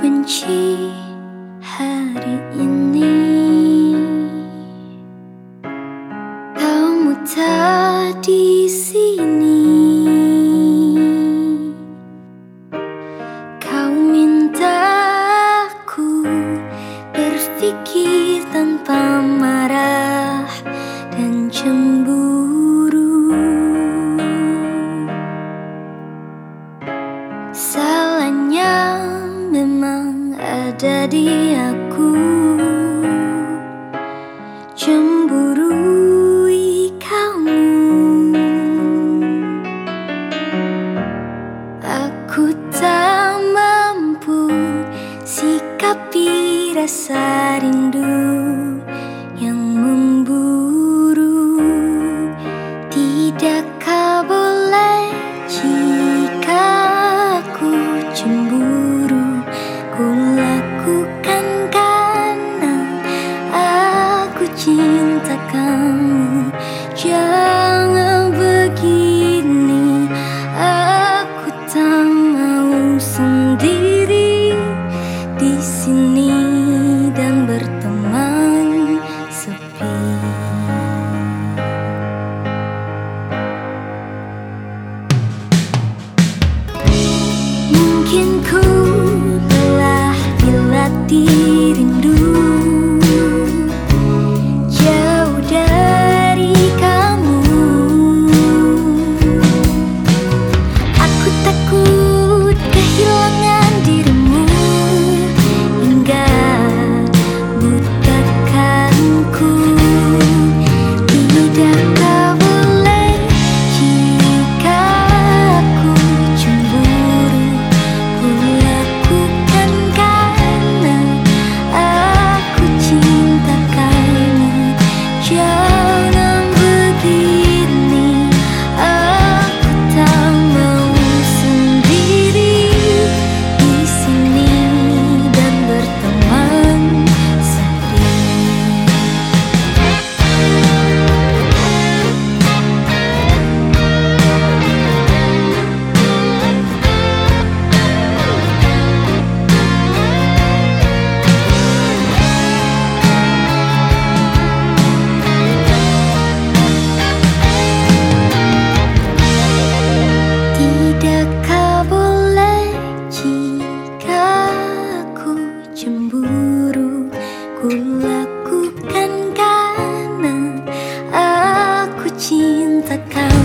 benci hari ini. Kamu tak di sini. Kau minta aku berpikir memang ada di aku Cemburui kamu. Aku tak mampu sikapi rasa rindu 地。戦う